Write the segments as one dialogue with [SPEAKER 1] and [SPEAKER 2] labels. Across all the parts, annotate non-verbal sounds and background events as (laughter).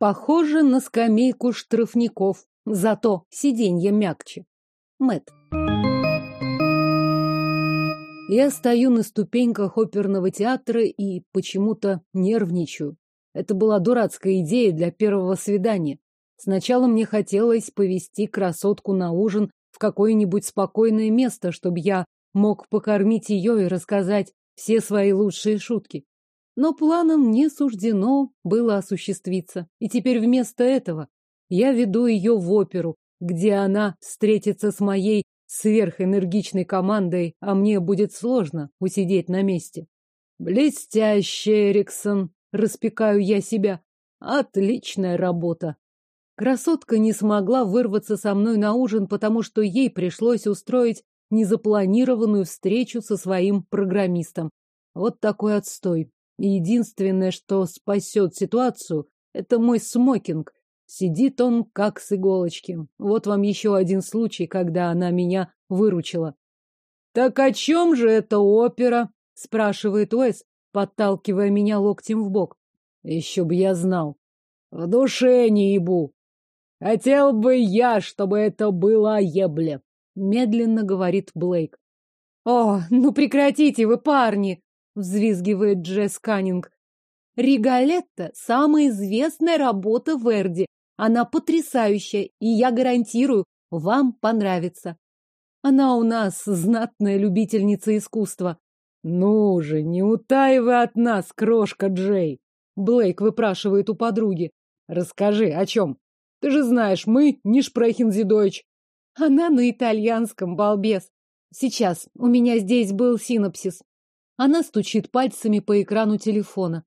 [SPEAKER 1] Похоже на скамейку штрафников, зато сиденье мягче. Мэт. Я стою на ступеньках оперного театра и почему-то нервничаю. Это была дурацкая идея для первого свидания. Сначала мне хотелось повести красотку на ужин в какое-нибудь спокойное место, чтобы я мог покормить ее и рассказать все свои лучшие шутки. Но планам не суждено было осуществиться. И теперь вместо этого я веду ее в оперу, где она встретится с моей сверхэнергичной командой, а мне будет сложно усидеть на месте. Блестяще, Эриксон, распекаю я себя. Отличная работа. Красотка не смогла вырваться со мной на ужин, потому что ей пришлось устроить незапланированную встречу со своим программистом. Вот такой отстой. Единственное, что спасет ситуацию, это мой смокинг, Сидит он как с иголочки. Вот вам еще один случай, когда она меня выручила. «Так о чем же эта опера?» — спрашивает Уэс, подталкивая меня локтем в бок. «Еще бы я знал. В душе не ебу. Хотел бы я, чтобы это было ебле», — медленно говорит Блейк. «О, ну прекратите вы, парни!» — взвизгивает Джесс Каннинг. «Ригалетта — самая известная работа Верди. Она потрясающая, и я гарантирую, вам понравится. Она у нас знатная любительница искусства. Ну же, не утаивай от нас, крошка Джей. Блейк выпрашивает у подруги. Расскажи, о чем? Ты же знаешь, мы не шпрехензидойч. Она на итальянском, балбес. Сейчас, у меня здесь был синопсис. Она стучит пальцами по экрану телефона.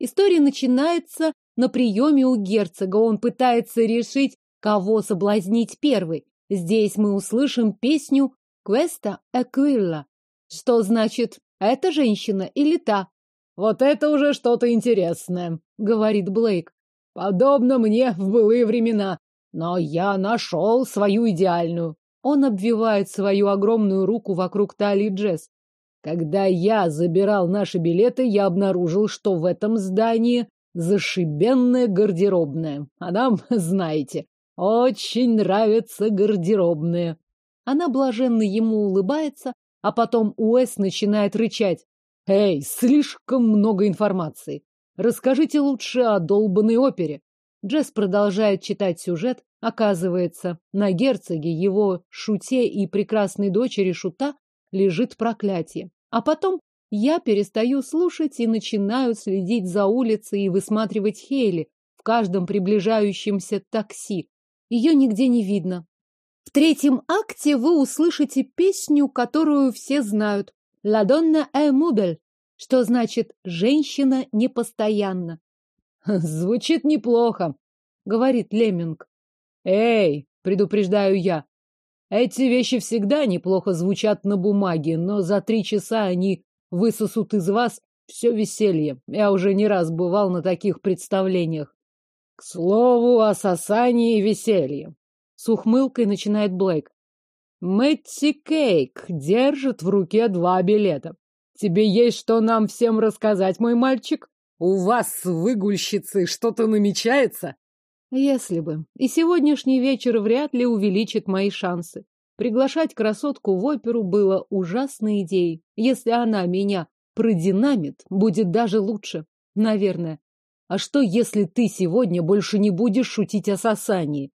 [SPEAKER 1] История начинается на приеме у герцога он пытается решить, кого соблазнить первый. Здесь мы услышим песню «Квеста Эквилла», что значит «эта женщина или та». «Вот это уже что-то интересное», — говорит Блейк. «Подобно мне в былые времена, но я нашел свою идеальную». Он обвивает свою огромную руку вокруг талии Джесс. Когда я забирал наши билеты, я обнаружил, что в этом здании Зашибенная гардеробная. А нам, (laughs) знаете, очень нравятся гардеробные. Она блаженно ему улыбается, а потом Уэс начинает рычать. Эй, слишком много информации. Расскажите лучше о долбанной опере. Джесс продолжает читать сюжет. Оказывается, на герцоге, его шуте и прекрасной дочери шута лежит проклятие. А потом я перестаю слушать и начинаю следить за улицей и высматривать Хейли в каждом приближающемся такси. Ее нигде не видно. В третьем акте вы услышите песню, которую все знают. «La donna è mobile», что значит «женщина непостоянна». (laughs) «Звучит неплохо», — говорит Леминг. «Эй!» — предупреждаю я. «Эти вещи всегда неплохо звучат на бумаге, но за три часа они высосут из вас все веселье. Я уже не раз бывал на таких представлениях. К слову о сосании и веселье. С ухмылкой начинает Блейк. Мэтти Кейк держит в руке два билета. Тебе есть что нам всем рассказать, мой мальчик? У вас, выгульщицы, что-то намечается? Если бы. И сегодняшний вечер вряд ли увеличит мои шансы. Приглашать красотку в оперу было ужасной идеей. Если она меня продинамит, будет даже лучше. Наверное. А что, если ты сегодня больше не будешь шутить о сосании?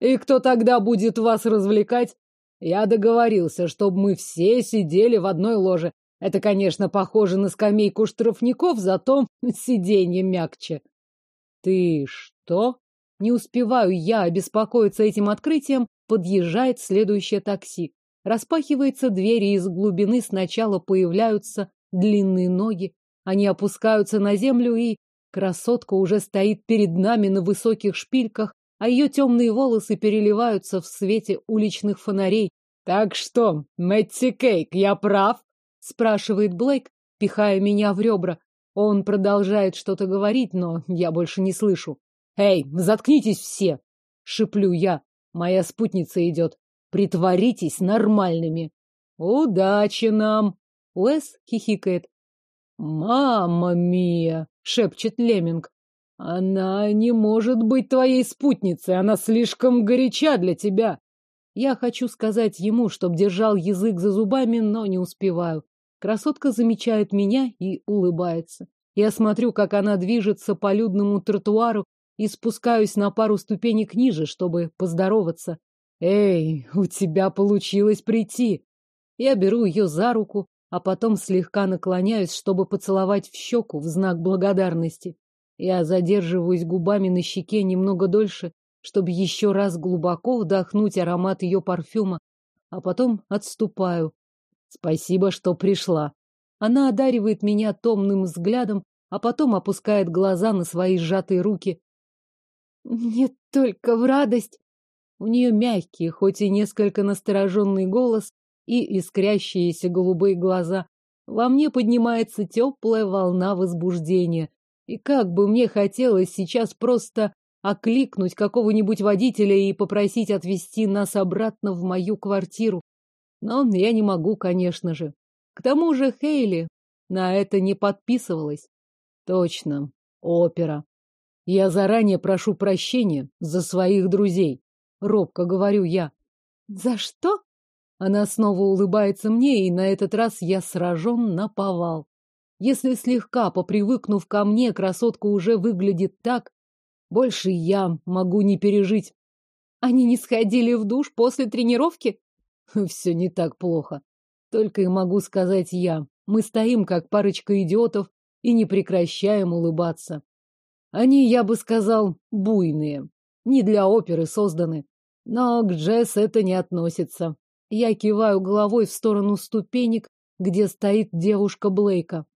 [SPEAKER 1] И кто тогда будет вас развлекать? Я договорился, чтобы мы все сидели в одной ложе. Это, конечно, похоже на скамейку штрафников, зато (laughs) сиденье мягче. Ты что? Не успеваю я обеспокоиться этим открытием, подъезжает следующее такси. Распахивается дверь, и из глубины сначала появляются длинные ноги. Они опускаются на землю, и красотка уже стоит перед нами на высоких шпильках, а ее темные волосы переливаются в свете уличных фонарей. «Так что, Мэтти Кейк, я прав?» — спрашивает Блейк, пихая меня в ребра. Он продолжает что-то говорить, но я больше не слышу. «Эй, заткнитесь все!» — шиплю я. Моя спутница идет. Притворитесь нормальными. Удачи нам. Уэс хихикает. Мама мия, шепчет Леминг. Она не может быть твоей спутницей, она слишком горяча для тебя. Я хочу сказать ему, чтоб держал язык за зубами, но не успеваю. Красотка замечает меня и улыбается. Я смотрю, как она движется по людному тротуару и спускаюсь на пару ступенек ниже, чтобы поздороваться. Эй, у тебя получилось прийти. Я беру ее за руку, а потом слегка наклоняюсь, чтобы поцеловать в щеку в знак благодарности. Я задерживаюсь губами на щеке немного дольше, чтобы еще раз глубоко вдохнуть аромат ее парфюма, а потом отступаю. Спасибо, что пришла. Она одаривает меня томным взглядом, а потом опускает глаза на свои сжатые руки. Мне только в радость. У нее мягкий, хоть и несколько настороженный голос и искрящиеся голубые глаза. Во мне поднимается теплая волна возбуждения. И как бы мне хотелось сейчас просто окликнуть какого-нибудь водителя и попросить отвезти нас обратно в мою квартиру. Но я не могу, конечно же. К тому же Хейли на это не подписывалась. Точно, опера. Я заранее прошу прощения за своих друзей. Робко говорю я. За что? Она снова улыбается мне, и на этот раз я сражен на повал. Если слегка попривыкнув ко мне, красотка уже выглядит так, больше я могу не пережить. Они не сходили в душ после тренировки? (laughs) Все не так плохо. Только и могу сказать я. Мы стоим, как парочка идиотов, и не прекращаем улыбаться. Они, я бы сказал, буйные. Не для оперы созданы. Но к Джесс это не относится. Я киваю головой в сторону ступенек, где стоит девушка Блейка.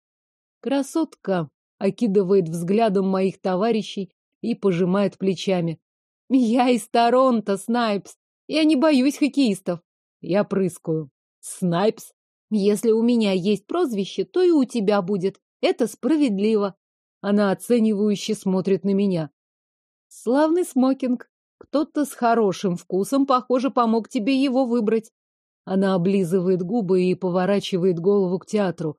[SPEAKER 1] Красотка окидывает взглядом моих товарищей и пожимает плечами. Я из Торонто, Снайпс. Я не боюсь хоккеистов. Я прыскаю. Снайпс? Если у меня есть прозвище, то и у тебя будет. Это справедливо. Она оценивающе смотрит на меня. Славный смокинг. Кто-то с хорошим вкусом, похоже, помог тебе его выбрать. Она облизывает губы и поворачивает голову к театру.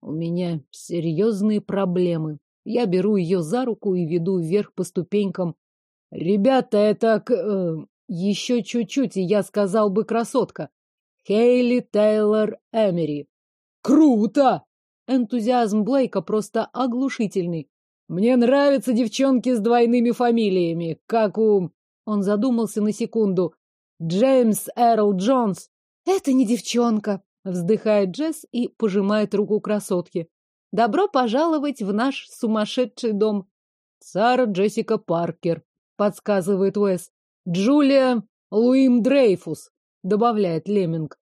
[SPEAKER 1] У меня серьезные проблемы. Я беру ее за руку и веду вверх по ступенькам. Ребята, это. Э, еще чуть-чуть, и я сказал бы красотка. Хейли Тейлор Эмери. Круто! Энтузиазм Блейка просто оглушительный. Мне нравятся девчонки с двойными фамилиями, как у... Он задумался на секунду. Джеймс Эрл Джонс. Это не девчонка, Вздыхает Джесс и пожимает руку красотки. Добро пожаловать в наш сумасшедший дом. Сара Джессика Паркер, подсказывает Уэс. Джулия Луим Дрейфус, добавляет Леминг.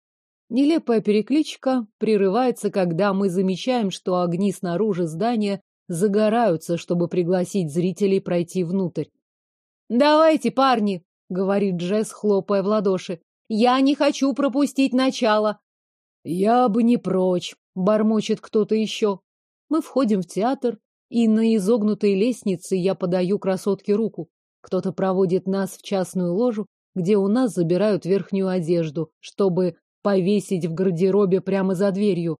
[SPEAKER 1] Нелепая перекличка прерывается, когда мы замечаем, что огни снаружи здания загораются, чтобы пригласить зрителей пройти внутрь. «Давайте, парни!» — говорит Джесс, хлопая в ладоши. «Я не хочу пропустить начало. Я бы не прочь, бормочет кто-то еще. Мы входим в театр, и на изогнутой лестнице я подаю красотке руку. Кто-то проводит нас в частную ложу, где у нас забирают верхнюю одежду, чтобы повесить в гардеробе прямо за дверью.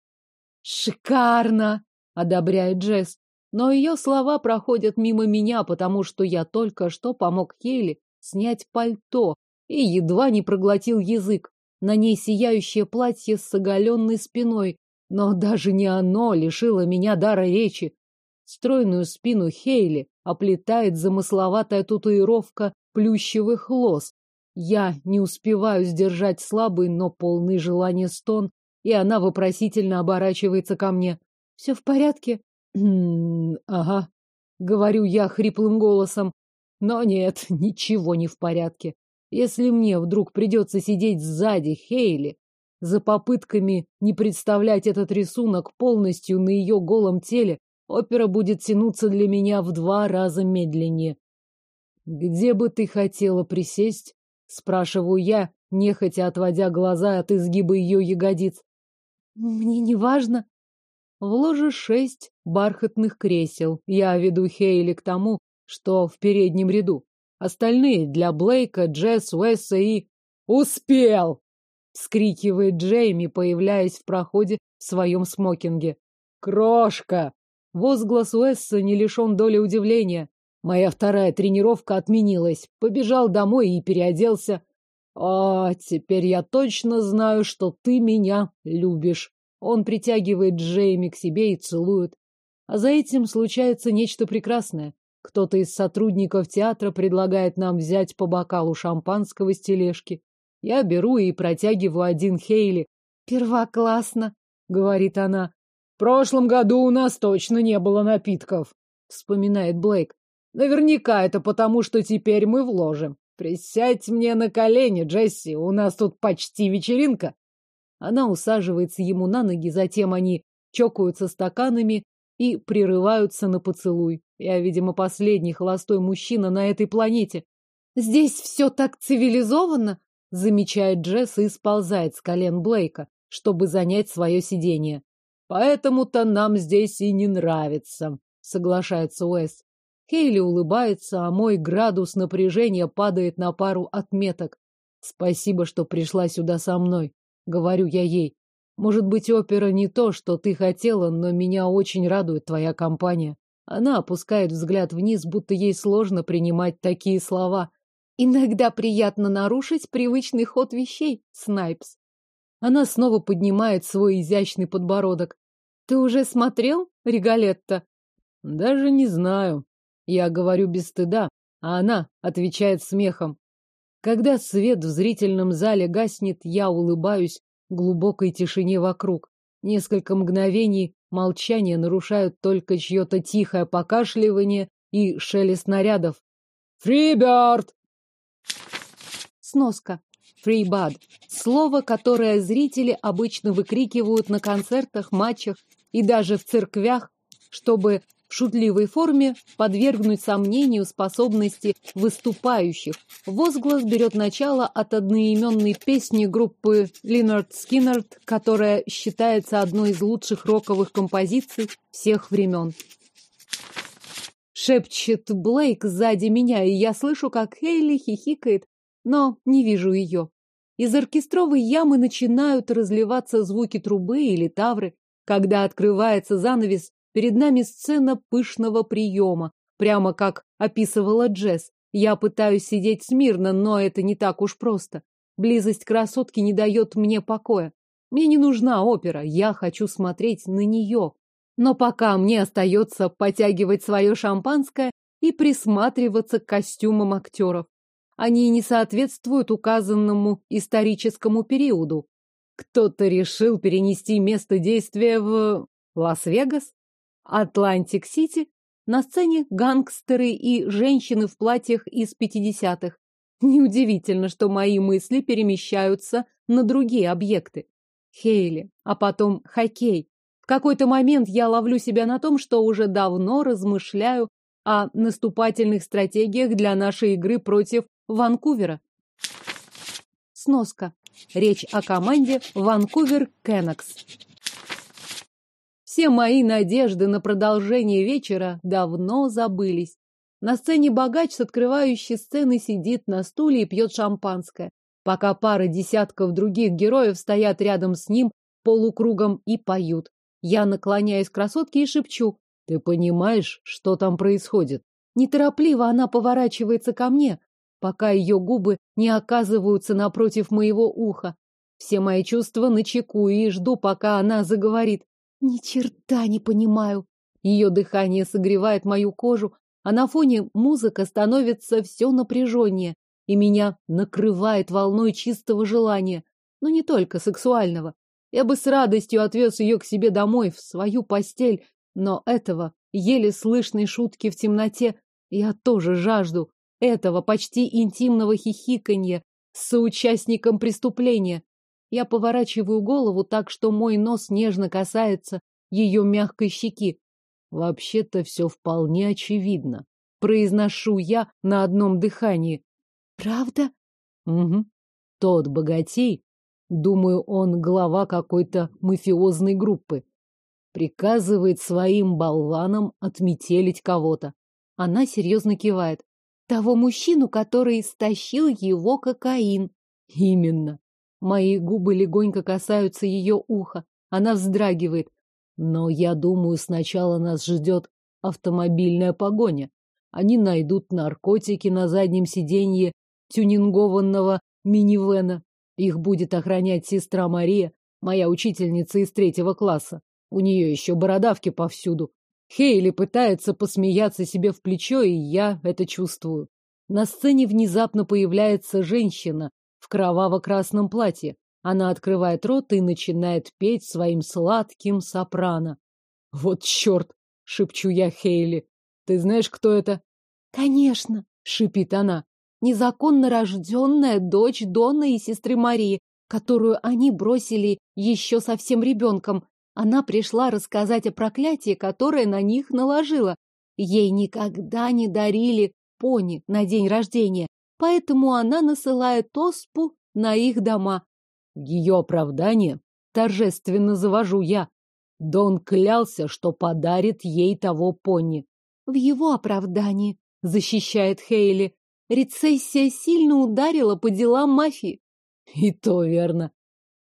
[SPEAKER 1] Шикарно, одобряет Джесс. Но ее слова проходят мимо меня, потому что я только что помог Кейли снять пальто и едва не проглотил язык. На ней сияющее платье с оголенной спиной, но даже не оно лишило меня дара речи. Стройную спину Хейли оплетает замысловатая татуировка плющевых лос. Я не успеваю сдержать слабый, но полный желания стон, и она вопросительно оборачивается ко мне. Все в порядке? ага, говорю я хриплым голосом. Но нет, (laughs) ничего не в порядке. Если мне вдруг придется сидеть сзади Хейли, за попытками не представлять этот рисунок полностью на ее голом теле, опера будет тянуться для меня в два раза медленнее. «Где бы ты хотела присесть?» — спрашиваю я, нехотя отводя глаза от изгиба ее ягодиц. «Мне не важно». В ложе шесть бархатных кресел. Я веду Хейли к тому, что в переднем ряду. Остальные для Блейка, Джесс, Уэса и... «Успел!» — вскрикивает Джейми, появляясь в проходе в своем смокинге. «Крошка!» Возглас Уэсса не лишен доли удивления. Моя вторая тренировка отменилась. Побежал домой и переоделся. А, теперь я точно знаю, что ты меня любишь. Он притягивает Джейми к себе и целует. А за этим случается нечто прекрасное. Кто-то из сотрудников театра предлагает нам взять по бокалу шампанского с тележки. Я беру и протягиваю один Хейли. «Первоклассно», — говорит она. «В прошлом году у нас точно не было напитков», — вспоминает Блейк. «Наверняка это потому, что теперь мы вложим. Присядь мне на колени, Джесси, у нас тут почти вечеринка». Она усаживается ему на ноги, затем они чокаются стаканами и прерываются на поцелуй. Я, видимо, последний холостой мужчина на этой планете. Здесь все так цивилизованно, замечает Джесс и сползает с колен Блейка, чтобы занять свое сиденье. Поэтому-то нам здесь и не нравится, соглашается Уэс. Хейли улыбается, а мой градус напряжения падает на пару отметок. Спасибо, что пришла сюда со мной, говорю я ей. Может быть, опера не то, что ты хотела, но меня очень радует твоя компания. Она опускает взгляд вниз, будто ей сложно принимать такие слова. Иногда приятно нарушить привычный ход вещей, Снайпс. Она снова поднимает свой изящный подбородок. Ты уже смотрел, Регалетта? Даже не знаю. Я говорю без стыда, а она отвечает смехом. Когда свет в зрительном зале гаснет, я улыбаюсь глубокой тишине вокруг. Несколько мгновений молчания нарушают только чье-то тихое покашливание и шелест нарядов. «Фриберт!» Сноска. Фрибад. Слово, которое зрители обычно выкрикивают на концертах, матчах и даже в церквях, чтобы в шутливой форме подвергнуть сомнению способности выступающих. Возглас берет начало от одноименной песни группы Линард Скиннерд, которая считается одной из лучших роковых композиций всех времен. Шепчет Блейк сзади меня, и я слышу, как Хейли хихикает, но не вижу ее. Из оркестровой ямы начинают разливаться звуки трубы или тавры. Когда открывается занавес, Перед нами сцена пышного приема, прямо как описывала Джесс. Я пытаюсь сидеть смирно, но это не так уж просто. Близость красотки не дает мне покоя. Мне не нужна опера, я хочу смотреть на нее. Но пока мне остается потягивать свое шампанское и присматриваться к костюмам актеров. Они не соответствуют указанному историческому периоду. Кто-то решил перенести место действия в Лас-Вегас? Атлантик-Сити, на сцене гангстеры и женщины в платьях из пятидесятых. Неудивительно, что мои мысли перемещаются на другие объекты. Хейли, а потом хоккей. В какой-то момент я ловлю себя на том, что уже давно размышляю о наступательных стратегиях для нашей игры против Ванкувера. Сноска. Речь о команде Ванкувер Кеннекс. Все мои надежды на продолжение вечера давно забылись. На сцене богач с открывающей сцены сидит на стуле и пьет шампанское, пока пара десятков других героев стоят рядом с ним полукругом и поют. Я наклоняюсь к красотке и шепчу. Ты понимаешь, что там происходит? Неторопливо она поворачивается ко мне, пока ее губы не оказываются напротив моего уха. Все мои чувства начеку и жду, пока она заговорит. Ни черта не понимаю. Ее дыхание согревает мою кожу, а на фоне музыка становится все напряженнее, и меня накрывает волной чистого желания, но не только сексуального. Я бы с радостью отвез ее к себе домой, в свою постель, но этого, еле слышной шутки в темноте, я тоже жажду, этого почти интимного хихиканья с соучастником преступления. Я поворачиваю голову так, что мой нос нежно касается ее мягкой щеки. Вообще-то все вполне очевидно. Произношу я на одном дыхании. Правда? Угу. Тот богатей, думаю, он глава какой-то мафиозной группы, приказывает своим болванам отметелить кого-то. Она серьезно кивает. Того мужчину, который стащил его кокаин. Именно. Мои губы легонько касаются ее уха. Она вздрагивает. Но я думаю, сначала нас ждет автомобильная погоня. Они найдут наркотики на заднем сиденье тюнингованного минивэна. Их будет охранять сестра Мария, моя учительница из третьего класса. У нее еще бородавки повсюду. Хейли пытается посмеяться себе в плечо, и я это чувствую. На сцене внезапно появляется женщина в кроваво-красном платье. Она открывает рот и начинает петь своим сладким сопрано. «Вот черт!» — шепчу я Хейли. «Ты знаешь, кто это?»
[SPEAKER 2] «Конечно!» — шипит она. «Незаконно рожденная дочь Дона и сестры Марии, которую они бросили еще совсем ребенком. Она пришла рассказать о проклятии, которое на них наложила. Ей никогда не дарили пони на день рождения, поэтому она насылает оспу на их дома.
[SPEAKER 1] Ее оправдание торжественно завожу я. Дон клялся, что подарит ей того пони.
[SPEAKER 2] В его оправдании, защищает Хейли, рецессия сильно ударила по делам мафии.
[SPEAKER 1] И то верно.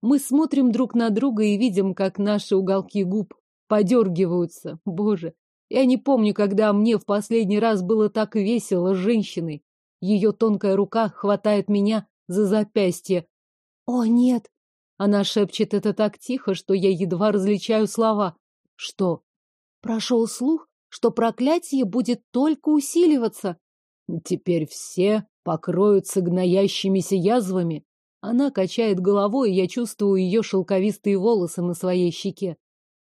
[SPEAKER 1] Мы смотрим друг на друга и видим, как наши уголки губ подергиваются. Боже, я не помню, когда мне в последний раз было так весело с женщиной. Ее тонкая рука хватает меня за запястье.
[SPEAKER 2] «О, нет!»
[SPEAKER 1] Она шепчет это так тихо, что я едва различаю слова. «Что?»
[SPEAKER 2] «Прошел слух, что проклятие будет только усиливаться».
[SPEAKER 1] «Теперь все покроются гноящимися язвами». Она качает головой, и я чувствую ее шелковистые волосы на своей щеке.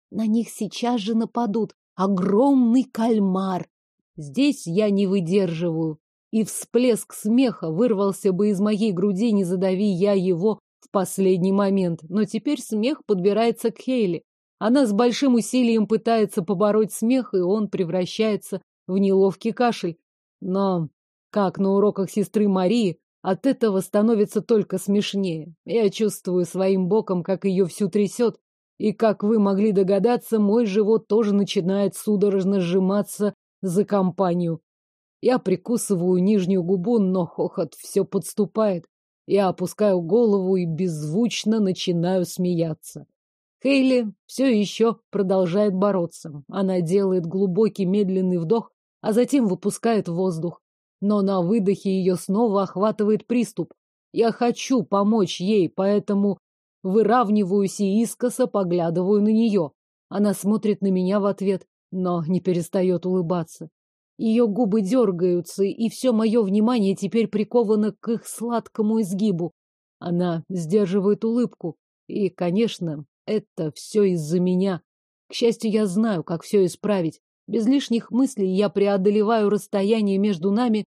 [SPEAKER 2] На них сейчас же нападут. Огромный кальмар.
[SPEAKER 1] Здесь я не выдерживаю и всплеск смеха вырвался бы из моей груди, не задави я его в последний момент. Но теперь смех подбирается к Хейли. Она с большим усилием пытается побороть смех, и он превращается в неловкий кашель. Но, как на уроках сестры Марии, от этого становится только смешнее. Я чувствую своим боком, как ее всю трясет, и, как вы могли догадаться, мой живот тоже начинает судорожно сжиматься за компанию. Я прикусываю нижнюю губу, но хохот все подступает. Я опускаю голову и беззвучно начинаю смеяться. Хейли все еще продолжает бороться. Она делает глубокий медленный вдох, а затем выпускает воздух. Но на выдохе ее снова охватывает приступ. Я хочу помочь ей, поэтому выравниваюсь и искоса поглядываю на нее. Она смотрит на меня в ответ, но не перестает улыбаться. Ее губы дергаются, и все мое внимание теперь приковано к их сладкому изгибу. Она сдерживает улыбку. И, конечно, это все из-за меня. К счастью, я знаю, как все исправить. Без лишних мыслей я преодолеваю расстояние между нами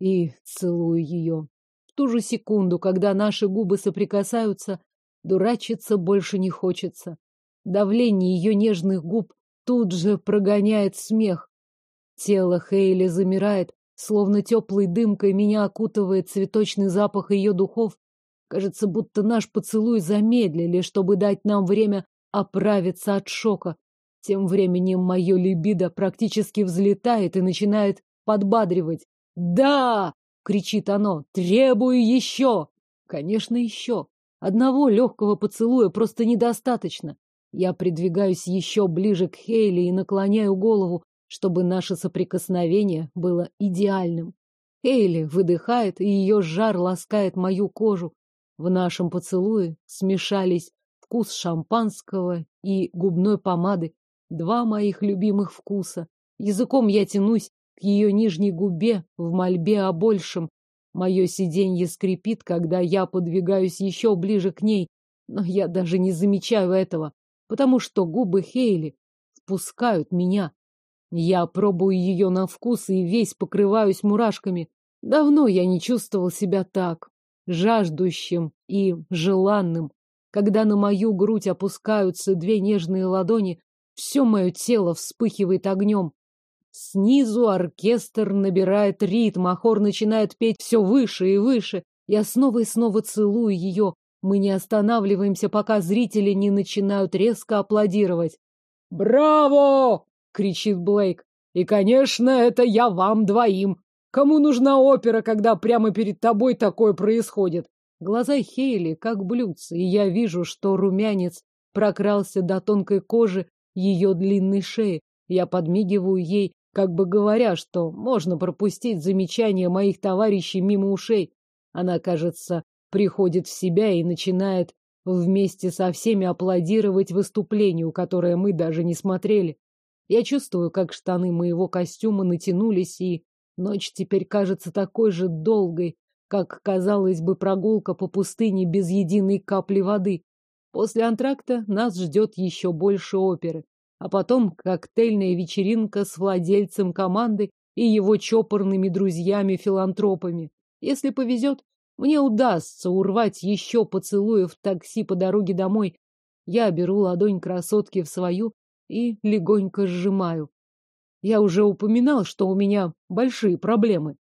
[SPEAKER 1] и целую ее. В ту же секунду, когда наши губы соприкасаются, дурачиться больше не хочется. Давление ее нежных губ тут же прогоняет смех. Тело Хейли замирает, словно теплой дымкой меня окутывает цветочный запах ее духов. Кажется, будто наш поцелуй замедлили, чтобы дать нам время оправиться от шока. Тем временем мое либидо практически взлетает и начинает подбадривать. «Да!» — кричит оно. «Требую еще!» Конечно, еще. Одного легкого поцелуя просто недостаточно. Я придвигаюсь еще ближе к Хейли и наклоняю голову, чтобы наше соприкосновение было идеальным. Хейли выдыхает, и ее жар ласкает мою кожу. В нашем поцелуе смешались вкус шампанского и губной помады, два моих любимых вкуса. Языком я тянусь к ее нижней губе в мольбе о большем. Мое сиденье скрипит, когда я подвигаюсь еще ближе к ней, но я даже не замечаю этого, потому что губы Хейли впускают меня. Я пробую ее на вкус и весь покрываюсь мурашками. Давно я не чувствовал себя так, жаждущим и желанным. Когда на мою грудь опускаются две нежные ладони, все мое тело вспыхивает огнем. Снизу оркестр набирает ритм, а хор начинает петь все выше и выше. Я снова и снова целую ее. Мы не останавливаемся, пока зрители не начинают резко аплодировать. «Браво!» — кричит Блейк. «И, конечно, это я вам двоим. Кому нужна опера, когда прямо перед тобой такое происходит?» Глаза Хейли как блюдца, и я вижу, что румянец прокрался до тонкой кожи ее длинной шеи. Я подмигиваю ей, как бы говоря, что можно пропустить замечания моих товарищей мимо ушей. Она, кажется, приходит в себя и начинает вместе со всеми аплодировать выступлению, которое мы даже не смотрели. Я чувствую, как штаны моего костюма натянулись, и ночь теперь кажется такой же долгой, как, казалось бы, прогулка по пустыне без единой капли воды. После антракта нас ждет еще больше оперы, а потом коктейльная вечеринка с владельцем команды и его чопорными друзьями-филантропами. Если повезет, мне удастся урвать еще поцелуев в такси по дороге домой. Я беру ладонь красотки в свою и легонько сжимаю. Я уже упоминал, что у меня большие проблемы.